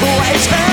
situation